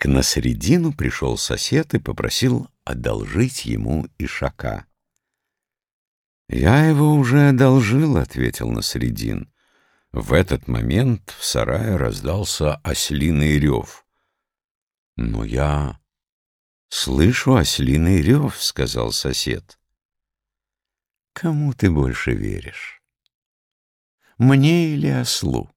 К Насредину пришел сосед и попросил одолжить ему ишака. «Я его уже одолжил», — ответил Насредин. В этот момент в сарае раздался ослиный рев. «Но я слышу ослиный рев», — сказал сосед. «Кому ты больше веришь? Мне или ослу?»